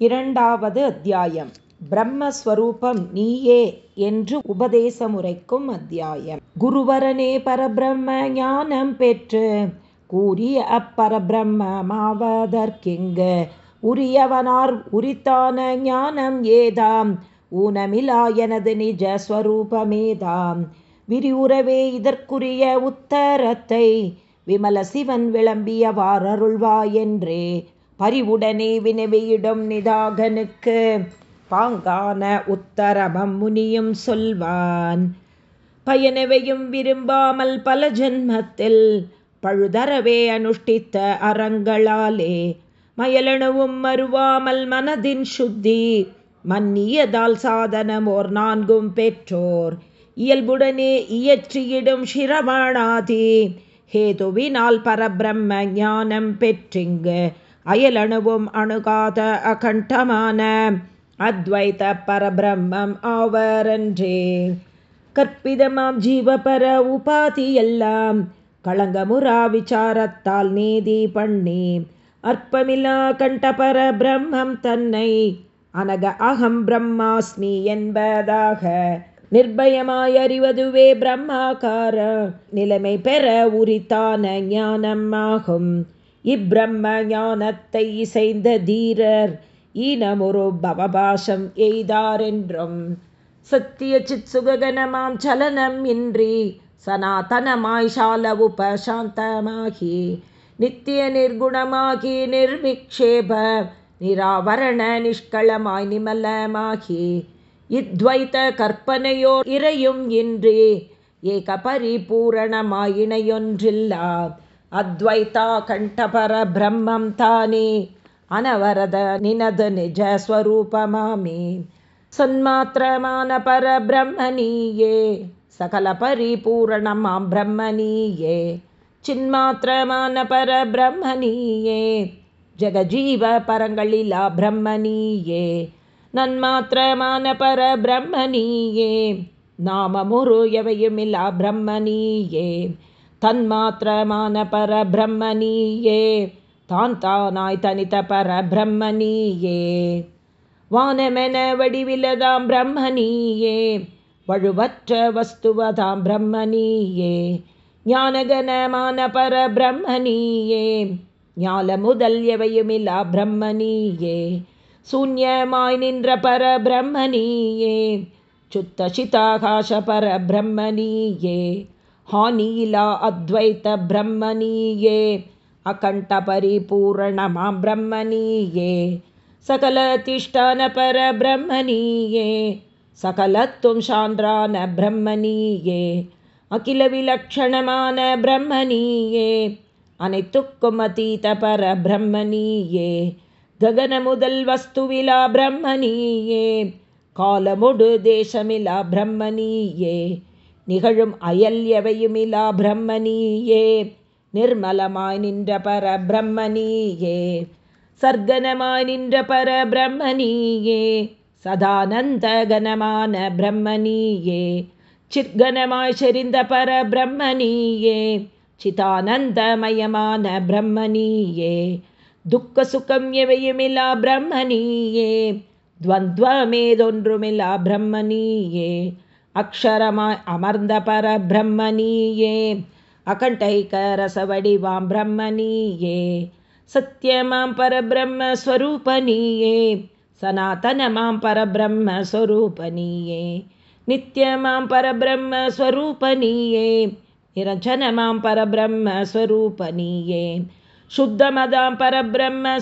இரண்டாவது அத்தியாயம். பிரம்மஸ்வரூபம் நீயே என்று உபதேசமுறைக்கும் அத்தியாயம். குருவரனே பரபிரம்ம ஞானம் பெற்று கூறிய அப்பரபிரம்மமாவதற்கிங்கு உரியவனார் உரித்தான ஞானம் ஏதாம்? ஊனமிலா எனது நிஜ ஸ்வரூபமேதாம்? விரிவுறவே இதற்குரிய உத்தரத்தை விமல சிவன் விளம்பியவாறருள்வாயென்றே பரிவுடனே வினவியிடும் நிதாகனுக்கு. பாங்கான உத்தரமம் முனியும் சொல்வான் பயனவையும் விரும்பாமல் பல ஜென்மத்தில் பழுதரவே அனுஷ்டித்த அறங்களாலே மயலணுவும் மறுவாமல் மனதின் சுத்தி மன்னியதால் சாதனமோர் நான்கும் பெற்றோர். இயல்புடனே இயற்றியிடும் சிரவணாதி ஹேதுவினால் பரபிரம்ம ஞானம் பெற்றிங்கு அயலணுவும் அணுகாத அகண்டமான அத்வைத பரபிரம்மம் ஆவரன்றே. கற்பிதமாம் ஜீவபர உபாதி எல்லாம் களங்கமுரா விசாரத்தால் நீதி பண்ணி அற்பமிலா கண்டபர பிரம்மம் தன்னை அனக அகம் பிரம்மாஸ்மி என்பதாக நிர்பயமாய் அறிவதுவே பிரம்மாகார நிலைமை பெற உரித்தான ஞானமாகும். இப்பிரம்ம ஞானத்தை இசைந்த தீரர் ஈனமுரு பவபாஷம் எய்தாரென்றும். சத்திய சித் சுககனமாம் சலனம் இன்றி சனாதனமாய் சால உபசாந்தமாகி நித்திய நிர்குணமாகி நிர்விக்ஷேப நிராவரண நிஷ்களமாய் நிமலமாகி இத்வைத்த கற்பனையோ இறையும் இன்றி ஏக பரிபூரணமாய் अद्वैताकण्ठपरब्रह्मं तानि अनवरद निनद मामे सन्मात्रमानपरब्रह्मणीये ये ब्रह्मणीये चिन्मात्रमानपरब्रह्मणीये जगजीवपरङ्गलिला ब्रह्मणीये नन्मात्रमानपरब्रह्मणीये नाममुरु यवयुमिला ब्रह्मणीये சின்மாத்திரமான பர பிரம்மனியே ஜெகஜீவ பரங்களிலா பிரம்மனியே நன்மாத்திரமான பர பிரம்மனியே நாமமுரு எவையுமில்லா பிரம்மனியே தன்மாத்திரமான பர பிரம்மனியே தான் தானாய் தனித்த பர பிரம்மனியே வானமென வடிவிலதாம் பிரம்மனியே வழுவற்ற வஸ்துவதாம் பிரம்மனியே ஞானகனமான பர பிரம்மனியே ஞால முதல் எவையுமில்லா பிரம்மனியே சூன்யமாய் நின்ற பர பிரம்மனியே சுத்த हानीला अद्वैतब्रह्मणीये ये ब्रह्मणीये सकलतिष्ठानपरब्रह्मणीये सकलत्वं शान्द्रान ब्रह्मणीये अखिलविलक्षणमान ब्रह्मणीये ये अनेतुक्कमतीतपर ब्रह्मणि ये गगनमुदल् वस्तुविला ब्रह्मणि कालमुडु देशमिला ब्रह्मणि பிரம்மனியே அனைத்துக்கும் அதீத பர பிரம்மனியே ககன முதல் வஸ்துவிலா பிரம்மனியே காலமுடு தேசமிலா பிரம்மனியே நிகழும் அயல் எவையுமிலா பிரம்மனியே நிர்மலமாய் நின்ற பர பிரம்மனியே சர்க்கனமாய் நின்ற பர பிரம்மனியே சதானந்த கனமான பிரம்மனியே சிற்கனமாய் செறிந்த பர பிரம்மனியே சிதானந்தமயமான பிரம்மனியே துக்க சுகம் எவையுமில்லா பிரம்மனியே துவந்த்வமேதொன்றுமில்லா பிரம்மனியே अक्षरमा अमर्दपरब्रह्मणीये अकण्ठैकरसवडिवां ब्रह्मणीये सत्यमां परब्रह्म सनातनमां ये नित्यमां मां निरञ्जनमां स्वरूपनि शुद्धमदां परब्रह्म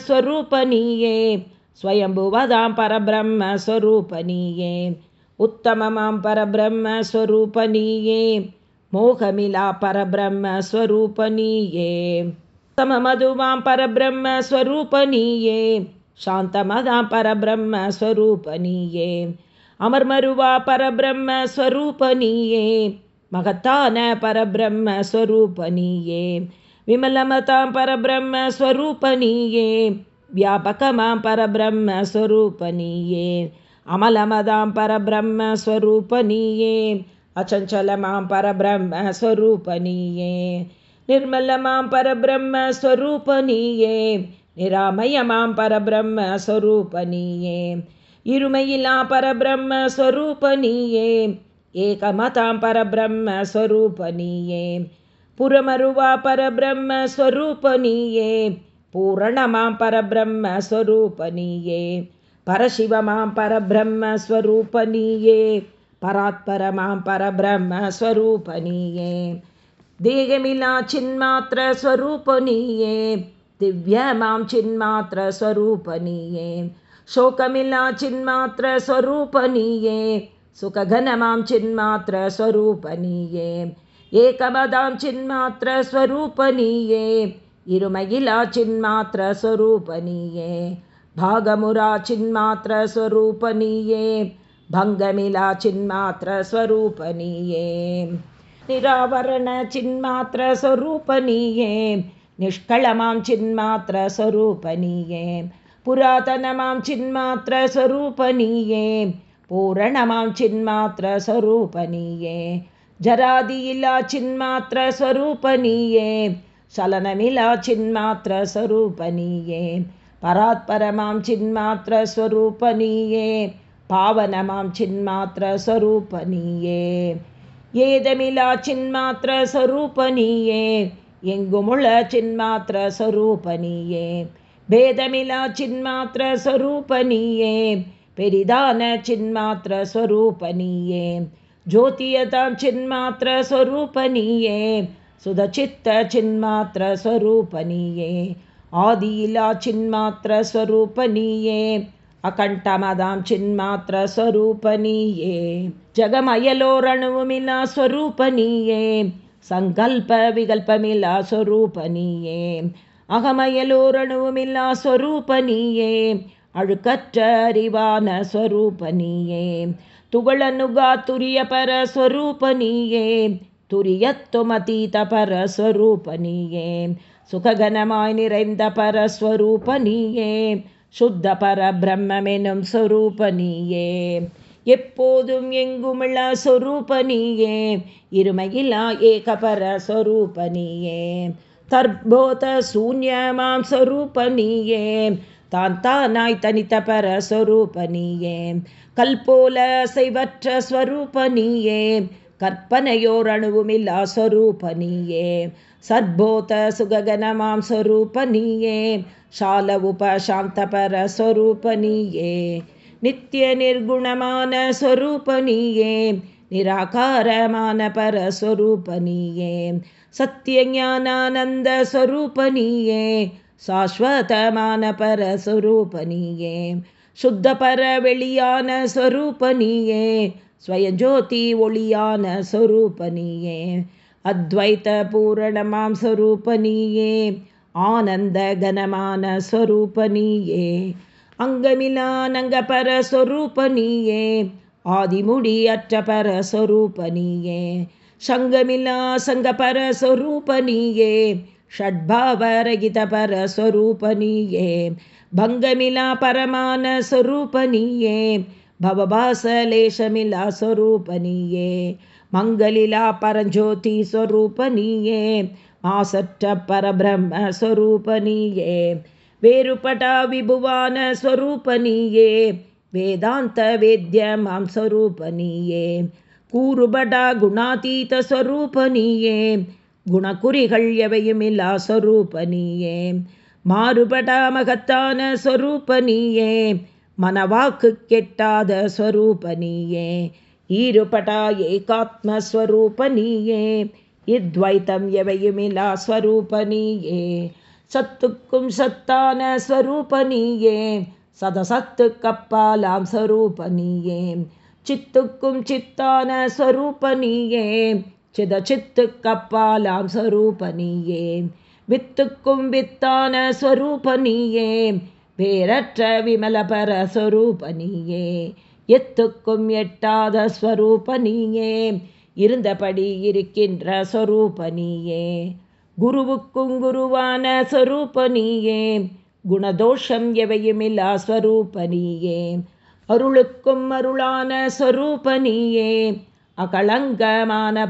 स्वयम्भुवदां परब्रह्मस्वरूपणीये उत्तममां परब्रह्मस्वरूपनीये मोहमिला परब्रह्मस्वरूपनीये। सममधुवां परब्रह्मस्वरूपनीये शान्तमदां परब्रह्मस्वरूपनीये। अमर्मरुवा परब्रह्मस्वरूपनीये महतान परब्रह्मस्वरूपनीये। विमलमतां परब्रह्मस्वरूपनीये व्यापकमां परब्रह्मस्वरूपनीये अमलमदां परब्रह्मस्वरूपनीये अचञ्चलमां परब्रह्मस्वरूपनीये निर्मलमां परब्रह्मस्वरूपनीये நிராமயமாம் பரபிரம்மஸ்வரூபனியே இருமையிலா பரபிரம்மஸ்வரூபனியே ஏகமதாம் பரபிரம்மஸ்வரூபனியே புறமருவா பரபிரம்மஸ்வரூபனியே பூரணமாம் परशिव मां परब्रह्मस्वरूपनीये परात्पर मां परब्रह्म स्वरूपनीये देहमिलाचिन्मात्र दिव्य मां चिन्मात्रस्वरूपनीये शोकमिला चिन्मात्रस्वरूपनीये सुखघनमां चिन्मात्रस्वरूपनीये एकमदां चिन्मात्रस्वरूपनीये इरुमयिला चिन्मात्रस्वरूपनीये भागमुराचिन्मात्रस्वरूपनीये भङ्गमिलाचिन्मात्रस्वरूपनीये। निरावरणचिन्मात्रस्वरूपनीये निष्कळमां चिन्मात्र स्वरूपनीये पुरातन मां चिन्मात्र स्वरूपणीये पूरण मां चिन्मात्र स्वरूपनीये जरादिलाचिन्मात्र स्वरूपनीये चलनमिलाचिन्मात्र स्वरूपनीये பராத்பரமாं சின்மாத்திரஸ்வரூபனீயே பாவனமாं சின்மாத்திரஸ்வரூபனீயே ஏதமிலா சின்மாத்திரஸ்வரூபனீயே எங்குமுள சின்மாத்திரஸ்வரூபனீயே பேதமிலா சின்மாத்திரஸ்வரூபனீயே பெரிதான சின்மாத்திரஸ்வரூபனீயே ஜோதியதாம் சின்மாத்திரஸ்வரூபனீயே சுதச்சித்த சின்மாத்திரஸ்வரூபனீயே ஆதியிலா சின்மாத்திர ஸ்வரூபனியே அகண்டமதாம் சின்மாத்திர ஸ்வரூபனியே ஜகமயலோரணவுமிலா ஸ்வரூபனியே சங்கல்ப விகல்பமிலா ஸ்வரூபனியே அகமயலோரணுவுமில்லா ஸ்வரூபனியே அழுக்கற்ற அறிவான ஸ்வரூபனியே துகளனுகா துரிய பர ஸ்வரூபனியே துரியத்துமதீத பரஸ்வரூபனியே சுககனமாய் நிறைந்த பரஸ்வரூப நீயே. சுத்த பர பிரம்மெனும் நீயே. எப்போதும் எங்குமிழ நீயே. இருமையிலா ஏகபர நீயே. தற்போத சூன்யமாம் சொரூப நீயே. தான் தானாய் தனித்த பர சொரூப நீயே கல்போல செய்வற்ற ஸ்வரூப நீயே. கற்பனையோர் அணுவுமில்லா சொரூப நீயே. सद्भूतसुगगनमां स्वरूपनीये शाल उपशान्तपरस्वरूपनीये नित्यनिर्गुणमानस्वरूपनीये निराकारमानपरस्वरूपनीये सत्यज्ञानानन्दस्वरूपनीये शाश्वतमानपरस्वरूपनीये ए निराकारमान परस्वरूपनि ये अद्वैतपूरणमांस्वरूपनीये आनन्दघनमानस्वरूपनीये अङ्गमिलानङ्गपरस्वरूपनीये आदिमुडि अट्टपरस्वरूपनीये सङ्गमिलासङ्गपरस्वरूपनीये षड्भावरहितपरस्वरूपनीये भङ्गमिलापरमानस्वरूपनीये भवभासलेशमिलास्वरूपनीये மங்களிலா பரஞ்சோதி ஸ்வரூபனியே மாசற்ற பரபிரம்ம ஸ்வரூபனியே வேறுபடா விபுவான ஸ்வரூபனியே வேதாந்த வேத்யமாம் ஸ்வரூபனியே கூறுபடா குணாதீத ஸ்வரூபனியே குணக்குறிகள் எவையுமில்லா ஸ்வரூபனியே மாறுபடா மகத்தான ஸ்வரூபனியே மனவாக்கு கெட்டாத ஸ்வரூபனியே ஈறுபடா ஏகாத்மஸ்வரூபனியே இத்வைத்தம் எவையுமிலா ஸ்வரூபனியே சத்துக்கும் சத்தான ஸ்வரூபனியே சதசத்து கப்பாலாம் ஸ்வரூபனியே சித்துக்கும் சித்தான ஸ்வரூபனியே சித சித்து கப்பாலாம் ஸ்வரூபனியே வித்துக்கும் வித்தான ஸ்வரூபனியே பேரற்ற விமலபர ஸ்வரூபனியே எத்துக்கும் எட்டாத ஸ்வரூப நீயே இருந்தபடி இருக்கின்ற சொரூபனியே குருவுக்கும் குருவான சொரூபனியே குணதோஷம் எவையுமில்லா ஸ்வரூப நீயே. அருளுக்கும் அருளான சொரூபனியே அகளங்கமான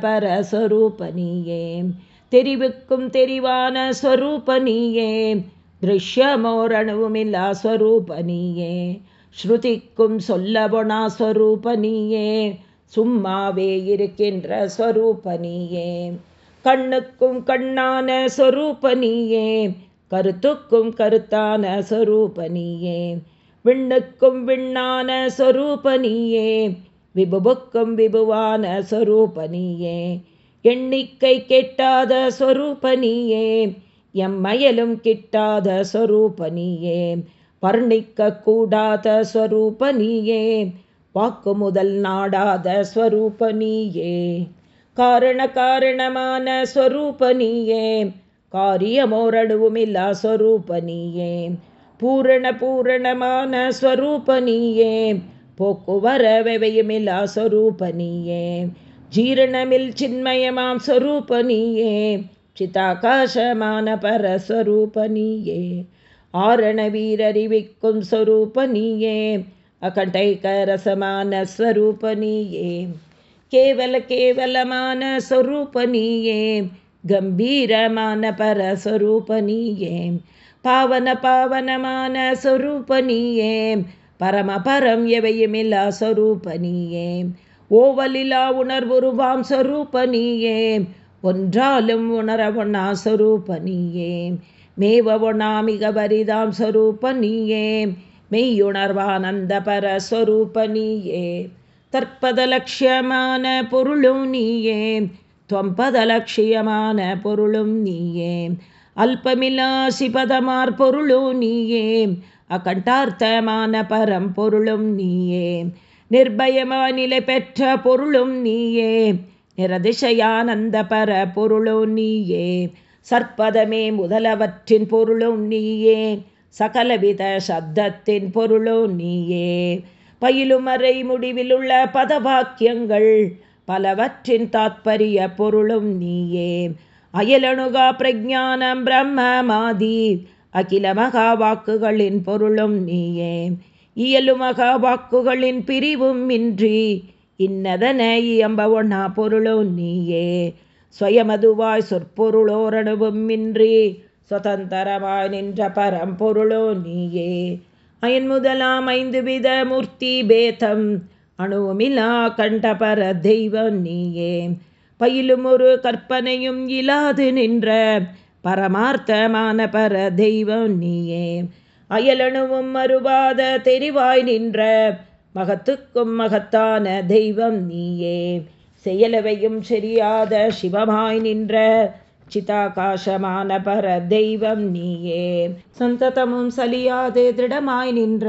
நீயே. தெரிவுக்கும் தெரிவான ஸ்வரூப ஸ்வரூபனியே திருஷ்யமோரணுவுமில்லா ஸ்வரூபனியே ஸ்ருதிக்கும் சொல்லபொனா ஸ்வரூபனியே சும்மாவே இருக்கின்ற ஸ்வரூபனியே. கண்ணுக்கும் கண்ணான ஸ்வரூபனியே கருத்துக்கும் கருத்தான ஸ்வரூபனியே. விண்ணுக்கும் விண்ணான ஸ்வரூபனியே விபுவுக்கும் விபுவான ஸ்வரூபனியே. எண்ணிக்கை கெட்டாத ஸ்வரூபனியே எம்மயலும் கிட்டாத ஸ்வரூபனியே. பர்ணிக்க கூடாத ஸ்வரூப நீயே வாக்கு முதல் நாடாத ஸ்வரூப நீயே. காரண காரணமான ஸ்வரூப நீயே ஸ்வரூபனியே ஸ்வரூப நீயே. பூரண பூரணமான ஸ்வரூப ஸ்வரூபனியே போக்குவர ஸ்வரூப நீயே. ஜீரணமில் சின்மயமாம் ஸ்வரூப நீயே சிதாகாசமான பரஸ்வரூப நீயே. ஆரண வீரறிவிக்கும் சொரூப நீயே. அகண்டைகரசமான ஸ்வரூப நீயே. கேவல கேவலமான சொரூப நீயே. கம்பீரமான பரஸ்வரூப நீயே. பாவன பாவனமான சொரூப ஸ்வரூபனியே பரமபரம் எவையுமில்லா சொரூப நீயே. ஓவலிலா உணர்வுருவாம் சொரூப நீயே. ஒன்றாலும் உணர ஒண்ணா ஸ்வரூபனியே மேவ மேவொணாமிக மிக வரிதாம் ஸ்வரூபனியே மெய்யுணர்வானந்த பரஸ்வரூப நீயே. தற்பதலட்சியமான பொருளும் நீயே தொம்பதலட்சியமான பொருளும் நீயே. அல்பமிலாசிபதமார் பொருளும் நீயே அகண்டார்த்தமான பரம் பொருளும் நீயே. நிர்பயமா நிலை பெற்ற பொருளும் நீயே நிரதிசயானந்த பர பொருளும் நீயே. சற்பதமே முதலவற்றின் பொருளும் நீயே சகலவித சப்தத்தின் பொருளும் நீயே. பயிலுமறை முடிவிலுள்ள பதவாக்கியங்கள் பலவற்றின் தாத்பரிய பொருளும் நீயே. அயலணுகா பிரஜானம் பிரம்மமாதி அகில மகா வாக்குகளின் பொருளும் நீயே. இயலு மகா வாக்குகளின் பிரிவும் இன்றி இன்னதன இயம்ப ஒண்ணா பொருளும் நீயே. ஸ்வயமதுவாய் சொற்பொருளோரணுவும் இன்றி சுதந்திரமாய் நின்ற பரம்பொருளோ நீயே அயன் முதலாம் ஐந்து வித மூர்த்தி பேதம் அணுவுமிலா கண்டபர தெய்வம் நீயே பயிலும் ஒரு கற்பனையும் இலாது நின்ற பரமார்த்தமான பர தெய்வம் நீயே அயலணுவும் மறுவாத தெரிவாய் நின்ற மகத்துக்கும் மகத்தான தெய்வம் நீயே செயலவையும் சரியாத சிவமாய் நின்ற சிதாகாசமான பர தெய்வம் நீயே. சந்ததமும் சலியாதே திருடமாய் நின்ற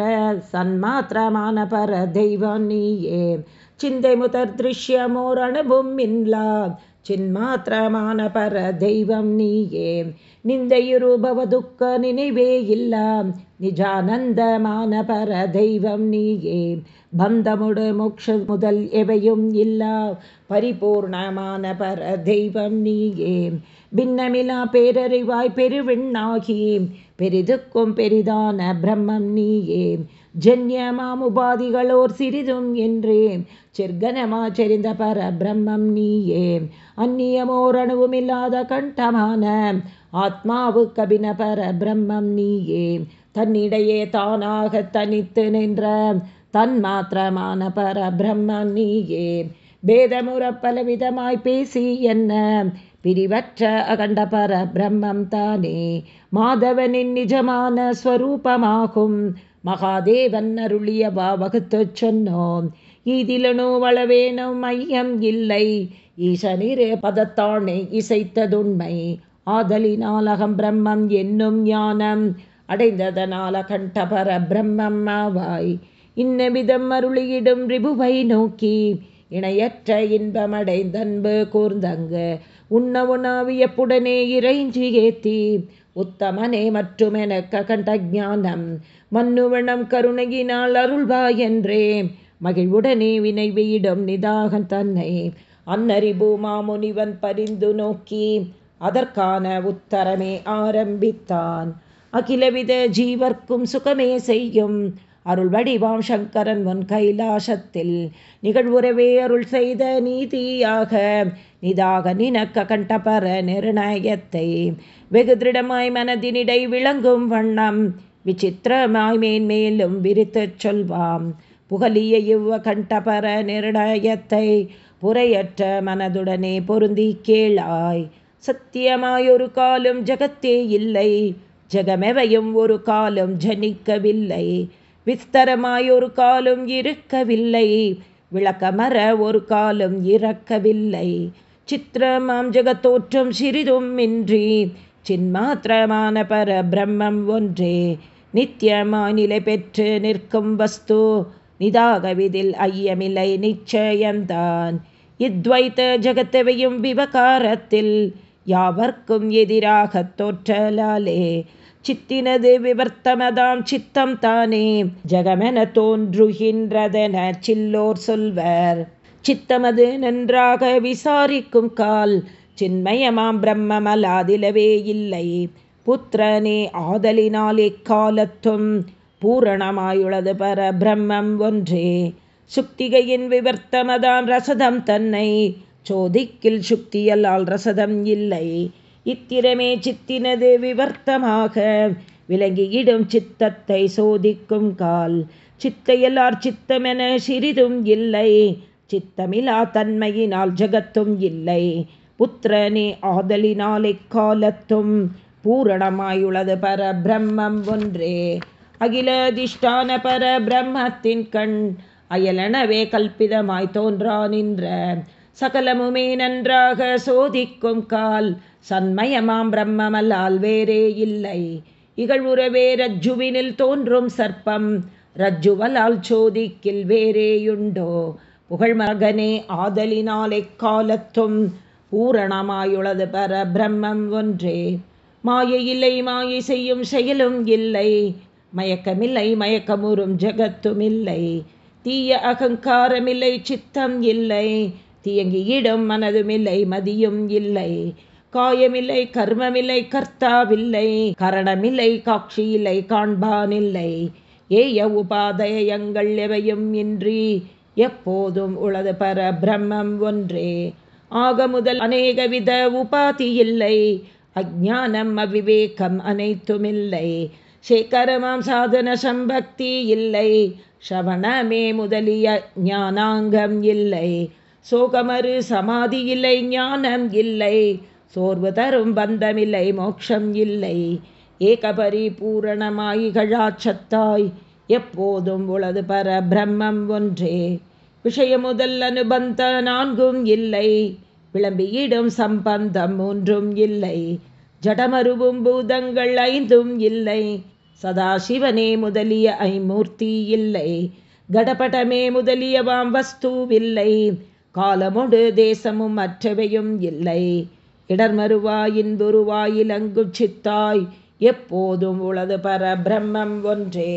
சன்மாத்திரமான பர தெய்வம் நீயே. சிந்தை முதற் திருஷ்யமோர் அனுபவம் இன்லா சின்மாத்திரமான பர தெய்வம் நீயே. நிந்தையுருபவதுக்க நினைவே இல்லாம் நிஜானந்தமான பர தெய்வம் நீயே. பந்தமுடு மோக்ஷ முதல் எவையும் இல்லா. பரிபூர்ணமான பர தெய்வம் நீயே. பின்னமிலா பேரறிவாய் பெருவிண்ணாகி. பெரிதுக்கும் பெரிதான பிரம்மம் நீயே. ஜன்யமாம் உபாதிகளோர் சிறிதும் என்றே செர்கனமா செறிந்த பர பிரம்மம் நீயே. அந்நியமோர் அணுவுமில்லாத கண்டமான ஆத்மாவு கபின பர பிரம்மம் நீயே. தன்னிடையே தானாக தனித்து நின்ற தன் மாத்திரமான பர பிரம்மம் நீயே. பேதமுற பலவிதமாய் பேசி என்ன? விரிவற்ற அகண்ட பர பிரம்மம் தானே. மாதவனின் நிஜமான ஸ்வரூபமாகும். மகாதேவன் அருளியவா வகுத்து சொன்னோம். ஈதிலனோ வளவேனும் மையம் இல்லை. ஈசனிரே பதத்தானே இசைத்ததுண்மை. ஆதலினால் அகம் பிரம்மம் என்னும் ஞானம் அடைந்ததனால கண்டபர பிரம்மம் ஆவாய். இன்னவிதம் அருளியிடும் ரிபுவை நோக்கி இணையற்ற இன்பமடைந்தன்பு கூர்ந்தங்கு உண்ண உணவியப்புடனே இறைஞ்சி ஏத்தி உத்தமனே மற்றும் எனக்க கண்ட ஞானம் மன்னுவனம் கருணையினால் அருள்வாய் என்றே மகிழ்வுடனே வினைவியிடும் வீடும் நிதாகன் தன்னை அன்னறிபூமா முனிவன் பரிந்து நோக்கி அதற்கான உத்தரமே ஆரம்பித்தான். அகிலவித ஜீவர்க்கும் சுகமே செய்யும் அருள் வடிவாம் சங்கரன் முன் கைலாசத்தில் நிகழ்வுறவே அருள் செய்த நீதியாக நிதாக நினக்க கண்டபர நிர்ணயத்தை வெகு திருடமாய் மனதினிடை விளங்கும் வண்ணம் விசித்திரமாய் மேன்மேலும் விரித்துச் சொல்வாம். புகலிய இவ்வ கண்டபர நிர்ணயத்தை புறையற்ற மனதுடனே பொருந்தி கேளாய். சத்தியமாயொரு காலம் ஜகத்தே இல்லை ஜெகமெவையும் ஒரு காலம் ஜனிக்கவில்லை. விஸ்தரமாயொரு காலும் இருக்கவில்லை. விளக்கமர ஒரு காலும் இறக்கவில்லை. சித்திரமாம் ஜெகத்தோற்றம் சிறிதும் இன்றி சின்மாத்திரமான பர பிரம்மம் ஒன்றே. நித்தியமாய் நிலை பெற்று நிற்கும் வஸ்து நிதாகவிதில் ஐயமில்லை நிச்சயந்தான் இத்வைத்த ஜகத்தவையும் விவகாரத்தில் யாவர்க்கும் எதிராக தோற்றலாலே சித்தினது விவர்த்தமதாம் சித்தம் தானே. ஜகமென தோன்றுகின்றதென சில்லோர் சொல்வர். சித்தமது நன்றாக விசாரிக்கும் கால் சின்மயமாம் பிரம்மமலாதிலவே இல்லை. புத்திரனே ஆதலினால் எக்காலத்தும் பூரணமாயுள்ளது பர பிரம்மம் ஒன்றே. சுக்திகையின் விவர்த்தமதாம் ரசதம் தன்னை சோதிக்கில் சுக்தியல்லால் ரசதம் இல்லை. இத்திரமே சித்தினது விவர்த்தமாக. விலங்கியிடும் சித்தத்தை சோதிக்கும் கால். சித்தையெல்லார் சித்தமென சிறிதும் இல்லை. சித்தமிலா தன்மையினால் ஜகத்தும் இல்லை. புத்திரனே ஆதலினால் இக்காலத்தும் பூரணமாயுள்ளது பர பிரம்மம் ஒன்றே. அகிலதிஷ்டான பர பிரம்மத்தின் கண் அயலனவே கல்பிதமாய் தோன்றா நின்ற. சகலமுமே நன்றாக சோதிக்கும் கால் சண்மயமாம் பிரம்மமல்லால் வேறே இல்லை. இகழ்வுறவே ரஜ்ஜுவினில் தோன்றும் சர்ப்பம். ரஜ்ஜுவலால் சோதிக்கில் வேறேயுண்டோ? புகழ் மகனே ஆதலினால் எக்காலத்தும் பூரணமாயுள்ளது பர பிரம்மம் ஒன்றே. மாயை இல்லை மாயை செய்யும் செயலும் இல்லை. மயக்கமில்லை மயக்கமுறும் ஜகத்தும் இல்லை. தீய அகங்காரமில்லை சித்தம் இல்லை. தீயங்கியிடும் மனதுமில்லை மதியும் இல்லை. காயமில்லை கர்மமில்லை கர்த்தாவில்லை கரணமில்லை காட்சி இல்லை காண்பானில்லை. ஏய உபாதயங்கள் எவையும் இன்றி எப்போதும் உளது பர பிரம்மம் ஒன்றே. ஆக முதல் அநேக வித உபாதி இல்லை அஜானம் அவிவேகம் அனைத்துமில்லை. சேகரமாம் சாதன சம்பக்தி இல்லை ஷவணமே முதலிய ஞானாங்கம் இல்லை. சோகமறு சமாதி இல்லை ஞானம் இல்லை சோர்வு தரும் பந்தமில்லை மோட்சம் இல்லை. ஏகபரி பூரணமாயிகழாச்சத்தாய் எப்போதும் உளது பர பிரம்மம் ஒன்றே. விஷய முதல் அனுபந்த நான்கும் இல்லை விளம்பியிடும் சம்பந்தம் ஒன்றும் இல்லை. ஜடமருவும் பூதங்கள் ஐந்தும் இல்லை சதாசிவனே முதலிய ஐமூர்த்தி இல்லை. கடபடமே முதலியவாம் வஸ்துவில்லை காலமொடு தேசமும் மற்றவையும் இல்லை. இடர்மருவாயின் துருவாயிலங்கு சித்தாய் எப்போதும் உளது பர பிரம்மம் ஒன்றே.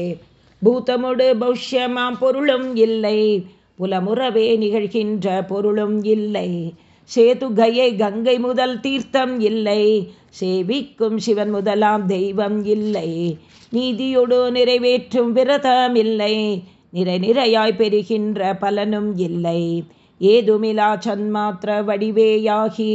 பூதமொடு பௌஷ்யமாம் பொருளும் இல்லை புலமுறவே நிகழ்கின்ற பொருளும் இல்லை. சேதுகையை கங்கை முதல் தீர்த்தம் இல்லை சேவிக்கும் சிவன் முதலாம் தெய்வம் இல்லை. நீதியொடு நிறைவேற்றும் விரதம் இல்லை நிறை நிறையாய் பெறுகின்ற பலனும் இல்லை. ஏதுமிலா சன்மாத்திர வடிவேயாகி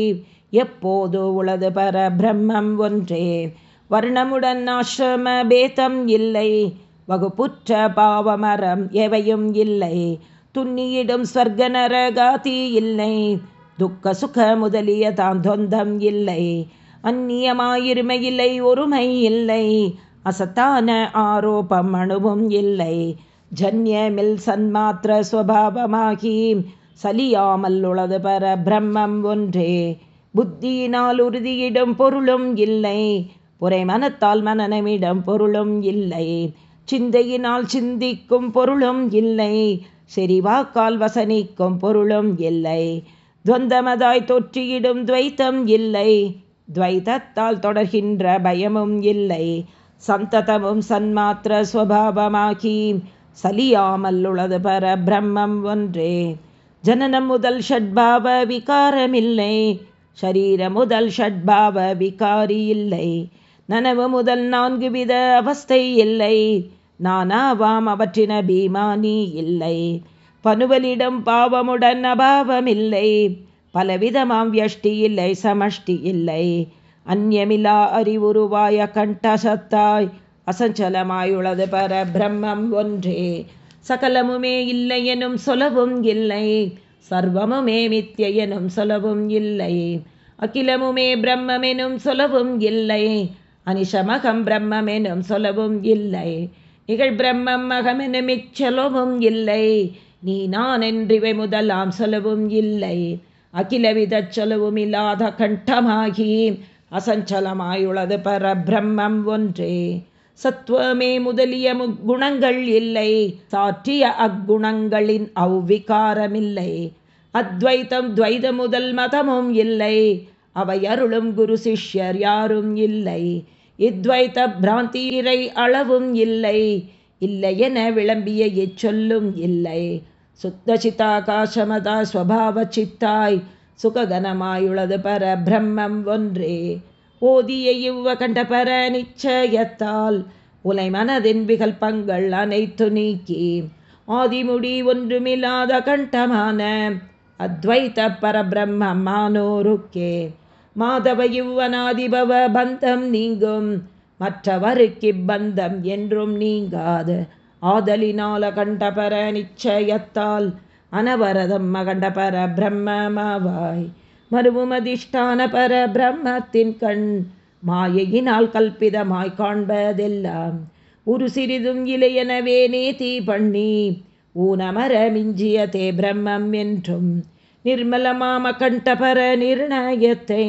எப்போது உளது பர பிரம்மம் ஒன்றே? வர்ணமுடன் ஆசிரம பேதம் இல்லை. வகுப்புற்ற பாவமரம் எவையும் இல்லை. துண்ணியிடும் ஸ்வர்க நரகாதி இல்லை. துக்க சுக முதலிய தான் தொந்தம் இல்லை அந்நியமாயிருமையில்லை ஒருமை இல்லை. அசத்தான ஆரோபம் அணுவும் இல்லை. ஜன்யமில் சன்மாத்திர சுவாவமாகி சலியாமல் உளது பர பிரம்மம் ஒன்றே. புத்தியினால் உறுதியிடம் பொருளும் இல்லை. புரை மனத்தால் மனநமிடம் பொருளும் இல்லை. சிந்தையினால் சிந்திக்கும் பொருளும் இல்லை. செறிவாக்கால் வசனிக்கும் பொருளும் இல்லை. துவந்தமதாய் தொற்றியிடும் துவைத்தம் இல்லை. துவைத்தத்தால் தொடர்கின்ற பயமும் இல்லை. சந்ததமும் சன்மாத்திர ஸ்வபாவமாகி சலியாமல் உளது பர பிரம்மம் ஒன்றே. ஜனனம் முதல் ஷட்பாவ விகாரமில்லை. ஷரீர முதல் ஷட்பாவ விகாரி இல்லை நனவு முதல் நான்கு வித அவஸ்தை இல்லை. நானாவாம் அவற்றின பீமானி இல்லை. பனுவலிடம் பாவமுடன் அபாவமில்லை. பலவிதமாம் வியஷ்டி இல்லை சமஷ்டி இல்லை. அந்நியமிலா அறிவுருவாய கண்டசத்தாய் அசஞ்சலமாயுள்ளது பர பிரம்மம் ஒன்றே. சகலமுமே இல்லை எனும் சொலவும் இல்லை. சர்வமுமே மித்ய எனும் சொல்லவும் இல்லை. அகிலமுமே பிரம்மெனும் சொல்லவும் இல்லை. அனிஷமகம் பிரம்மெனும் சொல்லவும் இல்லை. நிகழ் பிரம்மம் அகமெனும் இச்சொலவும் இல்லை. நீ நான் என்றிவை முதலாம் சொல்லவும் இல்லை. அகிலவித சொல்லவும் இல்லாத கண்டமாகி அசஞ்சலமாயுள்ளது பரபிரம்மம் ஒன்றே. சத்துவமே முதலிய முக்குணங்கள் இல்லை. சாற்றிய அக்குணங்களின் அவ்விகாரமில்லை. அத்வைத்தம் துவைத முதல் மதமும் இல்லை. அவை அருளும் குரு சிஷ்யர் யாரும் இல்லை. இத்வைத்த பிராந்தியரை அளவும் இல்லை. இல்லை என விளம்பிய இச்சொல்லும் இல்லை. சுத்த சித்தாகாசமதா ஸ்வபாவ சித்தாய் சுககனமாயுள்ளது பர பிரம்மம் ஒன்றே. ஓதிய இவ்வ கண்ட பர நிச்சயத்தால் உலை மனதின் விகல்பங்கள் அனைத்து நீக்கி. ஆதிமுடி ஒன்றுமில்லாத கண்டமான அத்வைத்த பரபிரம்மானோருக்கே மாதவ யுவனாதிபவ பந்தம் நீங்கும் மற்றவருக்கிப்பந்தம் என்றும் நீங்காது. ஆதலினால கண்டபர நிச்சயத்தால் அனவரதம் மகண்டபர பிரம்மமாவாய் மறுவுமதிஷ்டான பர பிரம்மத்தின் கண் மாயையினால் கல்பிதமாய் காண்பதெல்லாம் ஒரு சிறிதும் இலையெனவே நேதி பண்ணி ஊனமர மிஞ்சிய தே பிரம்மம் என்றும் நிர்மலமாம கண்டபர நிர்ணயத்தை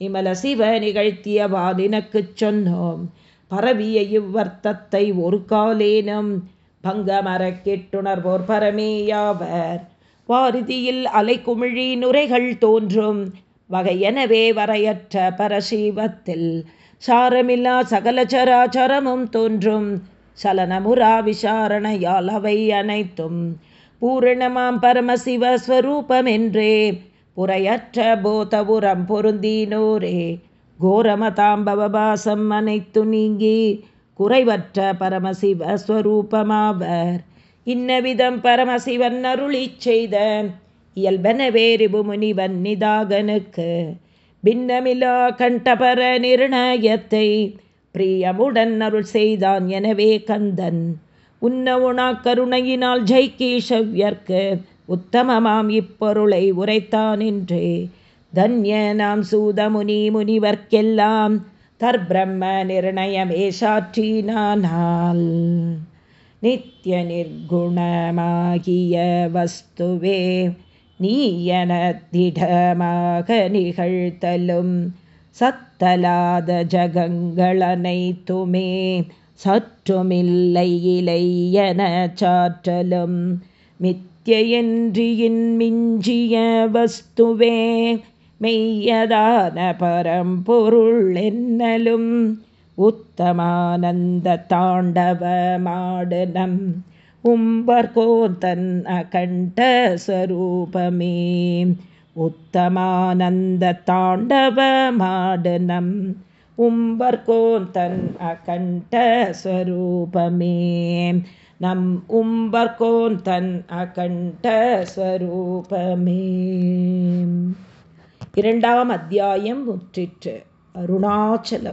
இமல சிவ நிகழ்த்திய வாதினக்குச் சொன்னோம். பரவிய இவ்வர்த்தத்தை ஒரு காலேனும் பங்கமர கேட்டுணர்வோர் பரமேயாவர் வாரிதியில் அலைக்குமிழி நுரைகள் தோன்றும். வகையெனவே வரையற்ற பரசீவத்தில் சாரமில்லா சகல சராச்சரமும் தோன்றும். சலனமுரா விசாரணையால் அவை அனைத்தும் பூரணமாம் பரமசிவஸ்வரூபமென்றே புறையற்ற போதபுரம் பொருந்தினோரே. கோரமதாம்பவபாசம் அனைத்து நீங்கி குறைவற்ற பரமசிவஸ்வரூபமாவர் இன்னவிதம் பரமசிவன் அருளி செய்த இயல்பனவே ரிபுமுனிவன் நிதாகனுக்கு பின்னமிலா கண்டபர நிர்ணயத்தை பிரியமுடன் அருள் செய்தான் எனவே கந்தன். உன்ன உணா கருணையினால் ஜெய்கீஷவ்யர்க்கு உத்தமமாம் இப்பொருளை உரைத்தான் என்றே தன்ய நாம் சூதமுனி முனிவர்க்கெல்லாம் தற்பிரம்ம நிர்ணயமே சாற்றினானால். நித்திய நிர்குணமாகிய வஸ்துவே நீயனத்திடமாக நிகழ்த்தலும். சத்தலாத ஜகங்களனைத்துமே சற்றுமில்லை இலை சாற்றலும். மித்தியன்றியின் மிஞ்சிய வஸ்துவே மெய்யதான பரம்பொருள் என்னலும். உத்தமானந்த தாண்டவமாடனம் உம்பர்கோந்தன் அகண்ட சரூபமே உத்தமானந்த தாண்டவமாடனம் உம்பர்கோந்தன் உம்பர்கோன் அகண்ட ஸ்வரூபமே. நம் உம்பர்கோந்தன் அகண்ட ஸ்வரூபமே. இரண்டாம் அத்தியாயம் முற்றிற்று. அருணாச்சலம்.